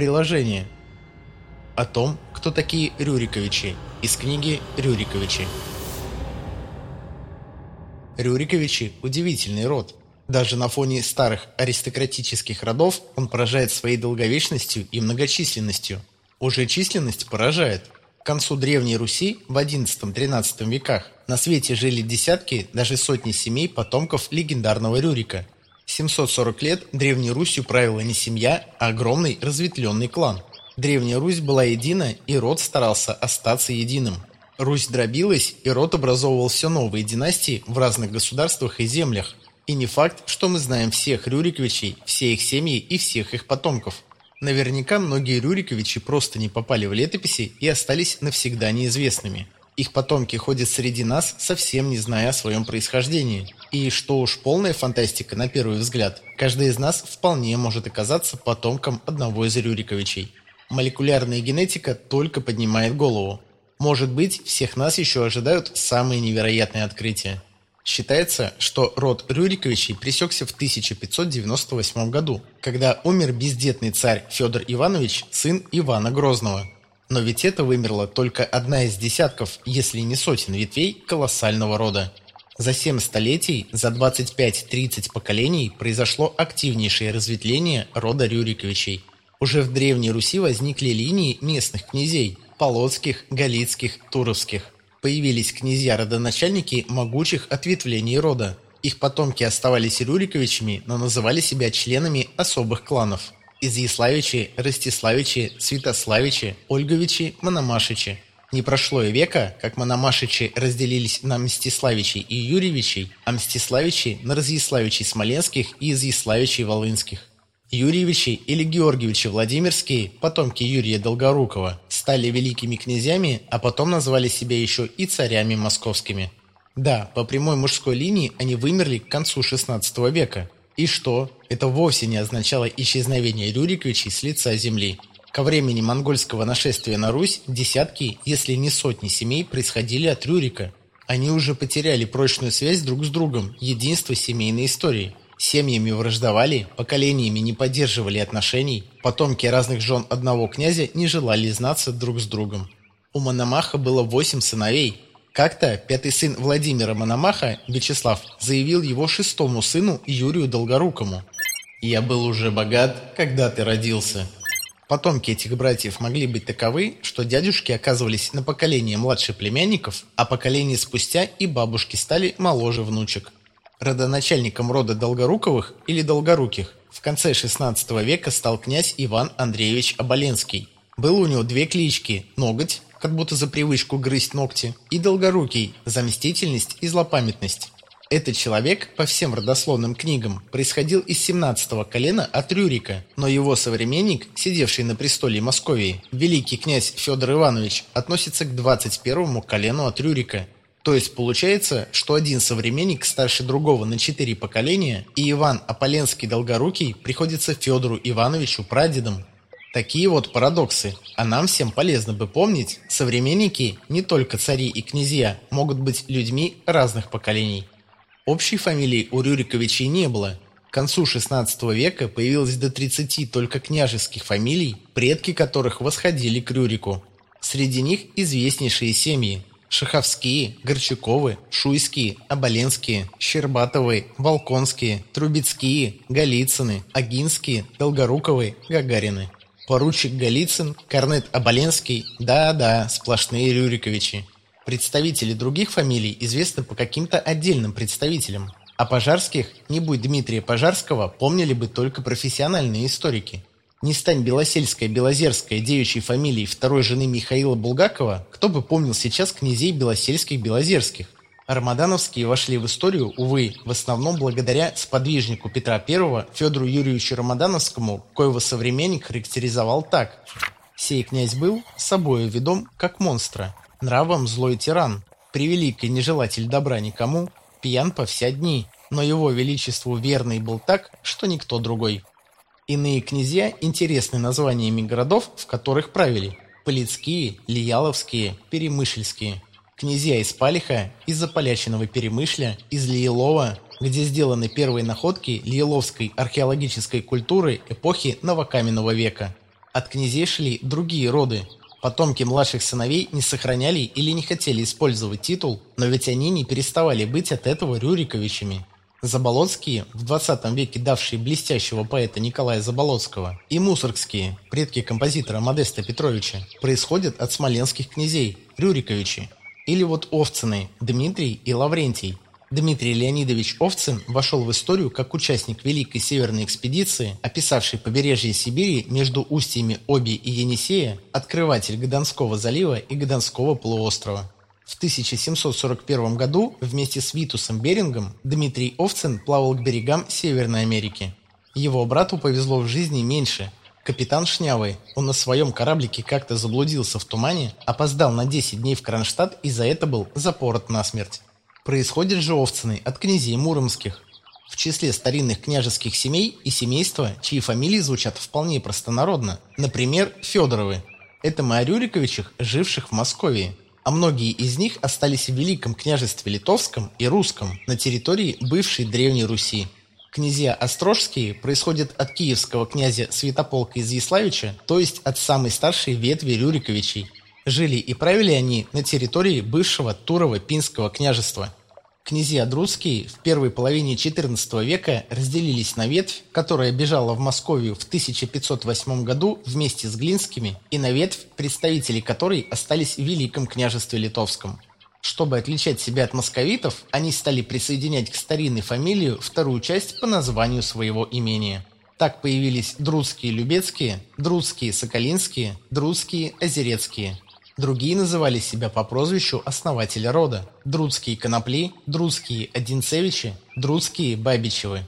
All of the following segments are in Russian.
Приложение. О том, кто такие Рюриковичи, из книги «Рюриковичи». Рюриковичи – удивительный род. Даже на фоне старых аристократических родов он поражает своей долговечностью и многочисленностью. Уже численность поражает. К концу Древней Руси в XI-XIII веках на свете жили десятки, даже сотни семей потомков легендарного Рюрика. 740 лет Древней Русью правила не семья, а огромный разветвленный клан. Древняя Русь была едина, и род старался остаться единым. Русь дробилась, и род образовывал все новые династии в разных государствах и землях. И не факт, что мы знаем всех Рюриковичей, все их семьи и всех их потомков. Наверняка многие Рюриковичи просто не попали в летописи и остались навсегда неизвестными. Их потомки ходят среди нас, совсем не зная о своем происхождении. И что уж полная фантастика на первый взгляд, каждый из нас вполне может оказаться потомком одного из Рюриковичей. Молекулярная генетика только поднимает голову. Может быть, всех нас еще ожидают самые невероятные открытия. Считается, что род Рюриковичей пресекся в 1598 году, когда умер бездетный царь Федор Иванович, сын Ивана Грозного. Но ведь это вымерла только одна из десятков, если не сотен ветвей колоссального рода. За 7 столетий, за 25-30 поколений произошло активнейшее разветвление рода Рюриковичей. Уже в Древней Руси возникли линии местных князей – Полоцких, Галицких, Туровских – Появились князья-родоначальники могучих ответвлений рода. Их потомки оставались Рюриковичами, но называли себя членами особых кланов. Изъяславичи, Ростиславичи, Святославичи, Ольговичи, Мономашичи. Не прошло и века, как Мономашичи разделились на Мстиславичей и Юрьевичей, а Мстиславичи на Разъяславичей Смоленских и Изъяславичей Волынских. Юрьевичи или Георгиевичи Владимирские, потомки Юрия Долгорукова, стали великими князьями, а потом назвали себя еще и царями московскими. Да, по прямой мужской линии они вымерли к концу XVI века. И что? Это вовсе не означало исчезновение Рюриковичей с лица земли. Ко времени монгольского нашествия на Русь десятки, если не сотни семей происходили от Рюрика. Они уже потеряли прочную связь друг с другом, единство семейной истории семьями враждовали, поколениями не поддерживали отношений, потомки разных жен одного князя не желали знаться друг с другом. У Мономаха было восемь сыновей. Как-то пятый сын Владимира Мономаха, Вячеслав, заявил его шестому сыну Юрию Долгорукому. «Я был уже богат, когда ты родился». Потомки этих братьев могли быть таковы, что дядюшки оказывались на поколение младше племянников, а поколение спустя и бабушки стали моложе внучек родоначальником рода Долгоруковых или Долгоруких. В конце XVI века стал князь Иван Андреевич Оболенский. Было у него две клички – Ноготь, как будто за привычку грызть ногти, и Долгорукий – за мстительность и злопамятность. Этот человек, по всем родословным книгам, происходил из 17-го колена от Рюрика, но его современник, сидевший на престоле Московии, великий князь Федор Иванович, относится к 21-му колену от Рюрика – то есть получается, что один современник старше другого на четыре поколения, и Иван Аполенский-Долгорукий приходится Федору Ивановичу прадедом. Такие вот парадоксы. А нам всем полезно бы помнить, современники, не только цари и князья, могут быть людьми разных поколений. Общей фамилии у Рюриковичей не было. К концу XVI века появилось до 30 только княжеских фамилий, предки которых восходили к Рюрику. Среди них известнейшие семьи Шаховские, Горчаковы, Шуйские, Оболенские, Щербатовы, Волконские, Трубецкие, Голицыны, Агинские, Долгоруковы, Гагарины. Поручик Голицын, Корнет Оболенский, да-да, сплошные Рюриковичи. Представители других фамилий известны по каким-то отдельным представителям. А пожарских, не будь Дмитрия Пожарского, помнили бы только профессиональные историки. Не стань Белосельская Белозерская девичьей фамилией второй жены Михаила Булгакова, кто бы помнил сейчас князей Белосельских Белозерских. Рамадановские вошли в историю, увы, в основном благодаря сподвижнику Петра I Федору Юрьевичу Рамадановскому, коего современник характеризовал так. «Сей князь был, собою ведом, как монстра, нравом злой тиран, превеликий нежелатель добра никому, пьян по вся дни, но его величеству верный был так, что никто другой». Иные князья интересны названиями городов, в которых правили. Полицкие, Лияловские, Перемышльские. Князья из Палиха, из Заполяченного Перемышля, из Лиелова, где сделаны первые находки лиеловской археологической культуры эпохи новокаменного века. От князей шли другие роды. Потомки младших сыновей не сохраняли или не хотели использовать титул, но ведь они не переставали быть от этого Рюриковичами. Заболоцкие, в 20 веке давшие блестящего поэта Николая Заболоцкого, и Мусоргские, предки композитора Модеста Петровича, происходят от смоленских князей, Рюриковичи. Или вот Овцины, Дмитрий и Лаврентий. Дмитрий Леонидович Овцин вошел в историю как участник Великой Северной экспедиции, описавшей побережье Сибири между устьями Оби и Енисея, открыватель Гаданского залива и Гаданского полуострова. В 1741 году вместе с Витусом Берингом Дмитрий Овцин плавал к берегам Северной Америки. Его брату повезло в жизни меньше. Капитан Шнявый, он на своем кораблике как-то заблудился в тумане, опоздал на 10 дней в Кронштадт и за это был запорот насмерть. Происходят же Овцины от князей муромских. В числе старинных княжеских семей и семейства, чьи фамилии звучат вполне простонародно. Например, Федоровы. Это мы о Рюриковичах, живших в Москве а многие из них остались в Великом княжестве Литовском и Русском на территории бывшей Древней Руси. Князья Острожские происходят от киевского князя Святополка Изъяславича, то есть от самой старшей ветви Рюриковичей. Жили и правили они на территории бывшего Турово-Пинского княжества – Князья Друцкие в первой половине XIV века разделились на ветвь, которая бежала в Московию в 1508 году вместе с Глинскими, и на ветвь, представители которой остались в Великом княжестве Литовском. Чтобы отличать себя от московитов, они стали присоединять к старинной фамилии вторую часть по названию своего имения. Так появились Друцкие Любецкие, Друцкие Соколинские, Друцкие Озерецкие – Другие называли себя по прозвищу основателя рода – Друцкие Конопли, Друцкие Одинцевичи, Друцкие Бабичевы.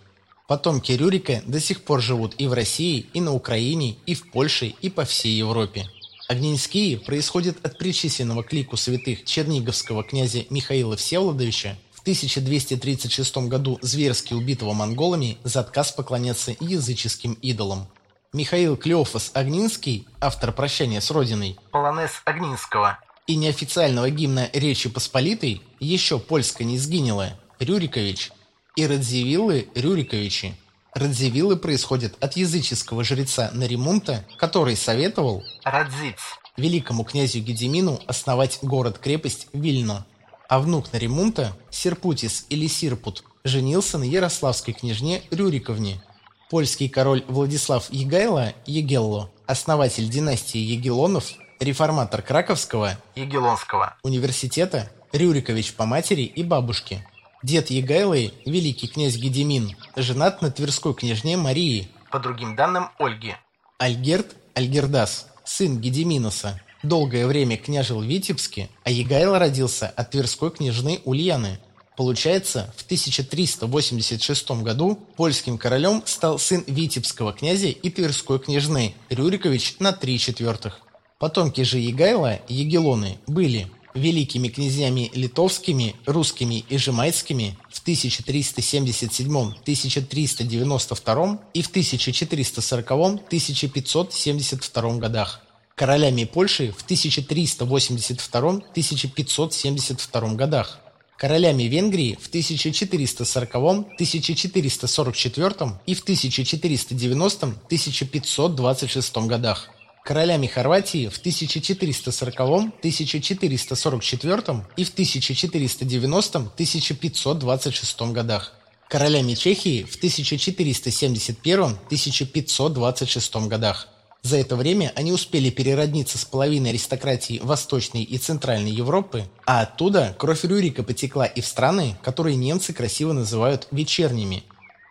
Потомки Рюрика до сих пор живут и в России, и на Украине, и в Польше, и по всей Европе. Огненские происходят от причисленного к лику святых черниговского князя Михаила Всеволодовича, в 1236 году зверски убитого монголами за отказ поклоняться языческим идолам. Михаил Клеофас Огнинский, автор «Прощания с Родиной», полонез Огнинского, и неофициального гимна Речи Посполитой, еще польско не сгинело, Рюрикович, и Радзивиллы Рюриковичи. Радзивиллы происходят от языческого жреца Наримунта, который советовал Радзиц великому князю Гедемину основать город-крепость Вильно. А внук Наримунта, Серпутис или Сирпут, женился на ярославской княжне Рюриковне, Польский король Владислав Егайло, Егелло, основатель династии Егелонов, реформатор Краковского, Егелонского университета, Рюрикович по матери и бабушке. Дед Егайлы, великий князь Гедемин, женат на тверской княжне Марии, по другим данным Ольги. Альгерт Альгердас, сын Гедеминоса, долгое время княжил в Витебске, а Егайло родился от тверской княжны Ульяны – Получается, в 1386 году польским королем стал сын витебского князя и тверской княжны Рюрикович на три четвертых. Потомки же Егайла, Егелоны, были великими князьями литовскими, русскими и жемайскими в 1377-1392 и в 1440-1572 годах, королями Польши в 1382-1572 годах, королями Венгрии в 1440, 1444 и в 1490-1526 годах, королями Хорватии в 1440, 1444 и в 1490-1526 годах, королями Чехии в 1471-1526 годах, за это время они успели переродниться с половиной аристократии Восточной и Центральной Европы, а оттуда кровь Рюрика потекла и в страны, которые немцы красиво называют «вечерними».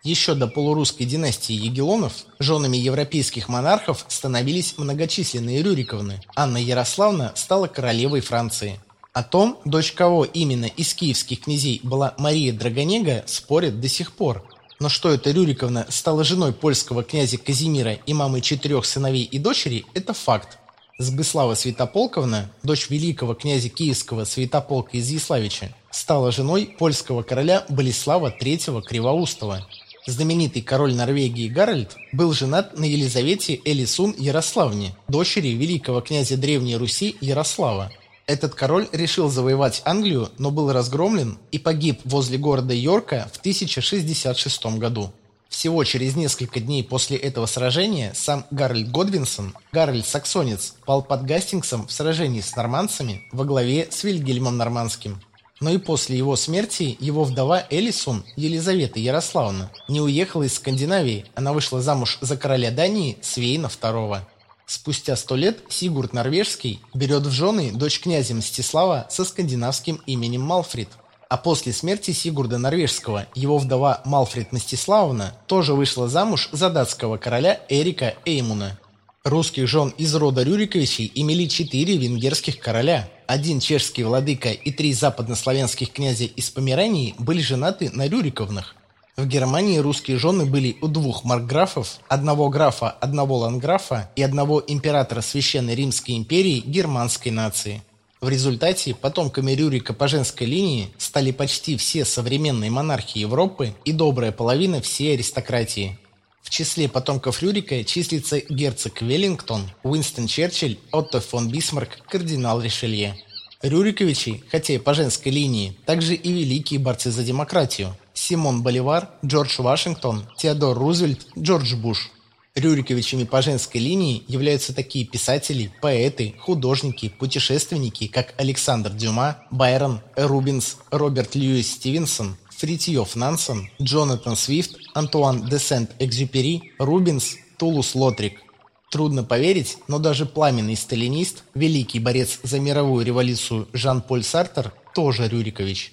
Еще до полурусской династии Егелонов женами европейских монархов становились многочисленные Рюриковны. Анна Ярославна стала королевой Франции. О том, дочь кого именно из киевских князей была Мария Драгонега, спорят до сих пор. Но что эта Рюриковна стала женой польского князя Казимира и мамой четырех сыновей и дочери – это факт. Сбыслава Святополковна, дочь великого князя Киевского Святополка Изъяславича, стала женой польского короля Болеслава III Кривоустова. Знаменитый король Норвегии Гарольд был женат на Елизавете Элисун Ярославне, дочери великого князя Древней Руси Ярослава. Этот король решил завоевать Англию, но был разгромлен и погиб возле города Йорка в 1066 году. Всего через несколько дней после этого сражения сам Гарольд Годвинсон, Гарольд Саксонец, пал под Гастингсом в сражении с нормандцами во главе с Вильгельмом Нормандским. Но и после его смерти его вдова Эллисив, Елизавета Ярославна, не уехала из Скандинавии, она вышла замуж за короля Дании Свейна II. Спустя сто лет Сигурд Норвежский берет в жены дочь князя Мстислава со скандинавским именем Малфрид. А после смерти Сигурда Норвежского его вдова Малфрид Мстиславовна тоже вышла замуж за датского короля Эрика Эймуна. Русских жен из рода Рюриковичей имели четыре венгерских короля. Один чешский владыка и три западнославянских князя из Померании были женаты на Рюриковнах. В Германии русские жены были у двух маркграфов, одного графа, одного ланграфа и одного императора Священной Римской империи германской нации. В результате потомками Рюрика по женской линии стали почти все современные монархи Европы и добрая половина всей аристократии. В числе потомков Рюрика числится герцог Веллингтон, Уинстон Черчилль, Отто фон Бисмарк, кардинал Ришелье. Рюриковичи, хотя и по женской линии, также и великие борцы за демократию. Симон Боливар, Джордж Вашингтон, Теодор Рузвельт, Джордж Буш. Рюриковичами по женской линии являются такие писатели, поэты, художники, путешественники, как Александр Дюма, Байрон, Рубенс, Роберт Льюис Стивенсон, Фритьёф Нансен, Джонатан Свифт, Антуан де Сент-Экзюпери, Рубинс, Тулус Лотрик. Трудно поверить, но даже пламенный сталинист, великий борец за мировую революцию Жан-Поль Сартер тоже Рюрикович.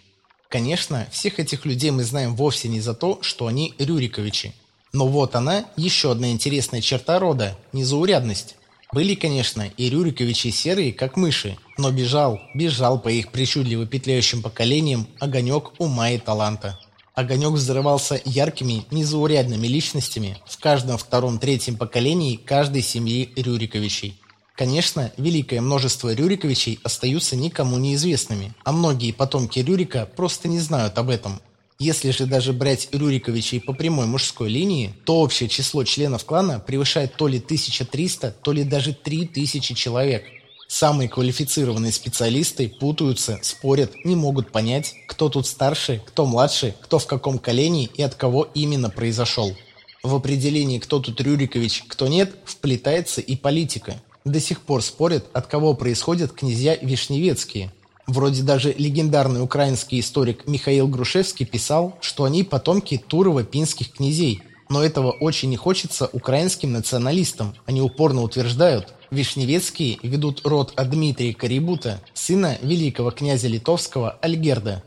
Конечно, всех этих людей мы знаем вовсе не за то, что они Рюриковичи. Но вот она, еще одна интересная черта рода – незаурядность. Были, конечно, и Рюриковичи серые, как мыши, но бежал, бежал по их причудливо петляющим поколениям огонек ума и таланта. Огонек взрывался яркими, незаурядными личностями в каждом втором-третьем поколении каждой семьи Рюриковичей. Конечно, великое множество Рюриковичей остаются никому неизвестными, а многие потомки Рюрика просто не знают об этом, если же даже брать Рюриковичей по прямой мужской линии, то общее число членов клана превышает то ли 1300, то ли даже 3000 человек. Самые квалифицированные специалисты путаются, спорят, не могут понять, кто тут старше, кто младше, кто в каком колене и от кого именно произошел. В определении, кто тут Рюрикович, кто нет, вплетается и политика. До сих пор спорят, от кого происходят князья Вишневецкие – Вроде даже легендарный украинский историк Михаил Грушевский писал, что они потомки Турово-пинских князей. Но этого очень не хочется украинским националистам. Они упорно утверждают, Вишневецкие ведут род от Дмитрия Карибута, сына великого князя литовского Альгерда.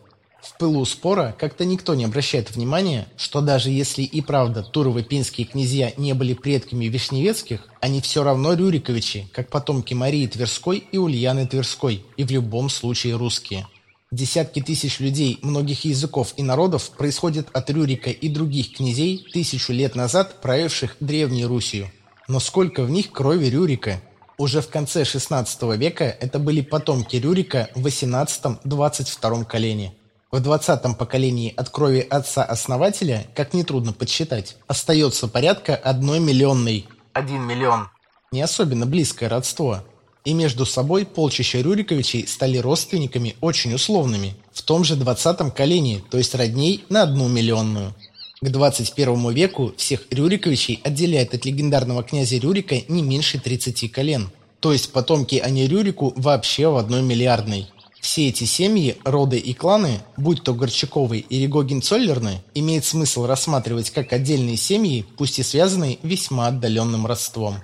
В пылу спора как-то никто не обращает внимания, что даже если и правда турово-пинские князья не были предками Вишневецких, они все равно Рюриковичи, как потомки Марии Тверской и Ульяны Тверской, и в любом случае русские. Десятки тысяч людей многих языков и народов происходят от Рюрика и других князей, тысячу лет назад правивших Древней Русью. Но сколько в них крови Рюрика? Уже в конце XVI века это были потомки Рюрика в XVIII-XXII колене. В двадцатом поколении от крови отца-основателя, как нетрудно подсчитать, остается порядка одной миллионной. Один миллион. Не особенно близкое родство. И между собой полчища Рюриковичей стали родственниками очень условными. В том же двадцатом колене, то есть родней на одну миллионную. К 21 веку всех Рюриковичей отделяет от легендарного князя Рюрика не меньше 30 колен. То есть потомки они Рюрику вообще в одной миллиардной. Все эти семьи, роды и кланы, будь то Горчаковы или Гогин-Цоллерны, имеет смысл рассматривать как отдельные семьи, пусть и связанные весьма отдаленным родством.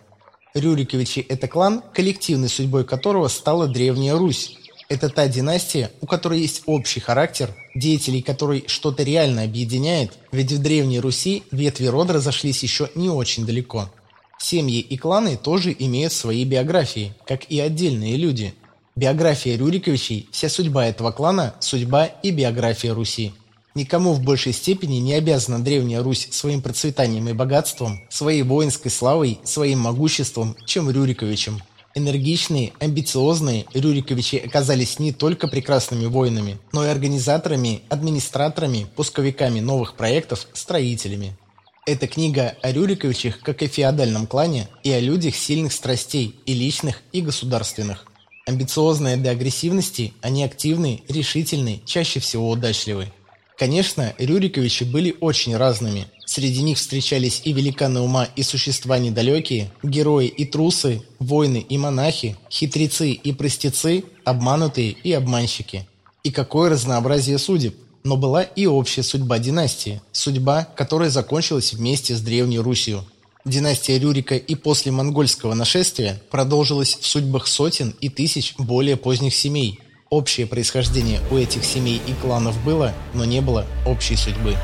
Рюриковичи – это клан, коллективной судьбой которого стала Древняя Русь. Это та династия, у которой есть общий характер, деятелей которой что-то реально объединяет, ведь в Древней Руси ветви рода разошлись еще не очень далеко. Семьи и кланы тоже имеют свои биографии, как и отдельные люди – Биография Рюриковичей, вся судьба этого клана – судьба и биография Руси. Никому в большей степени не обязана Древняя Русь своим процветанием и богатством, своей воинской славой, своим могуществом, чем Рюриковичем. Энергичные, амбициозные Рюриковичи оказались не только прекрасными воинами, но и организаторами, администраторами, пусковиками новых проектов, строителями. Эта книга о Рюриковичах, как и феодальном клане, и о людях сильных страстей, и личных, и государственных. Амбициозные до агрессивности, они активны, решительны, чаще всего удачливы. Конечно, Рюриковичи были очень разными. Среди них встречались и великаны ума, и существа недалекие, герои и трусы, воины и монахи, хитрецы и простецы, обманутые и обманщики. И какое разнообразие судеб! Но была и общая судьба династии, судьба, которая закончилась вместе с Древней Русью. Династия Рюрика и после монгольского нашествия продолжилась в судьбах сотен и тысяч более поздних семей. Общее происхождение у этих семей и кланов было, но не было общей судьбы.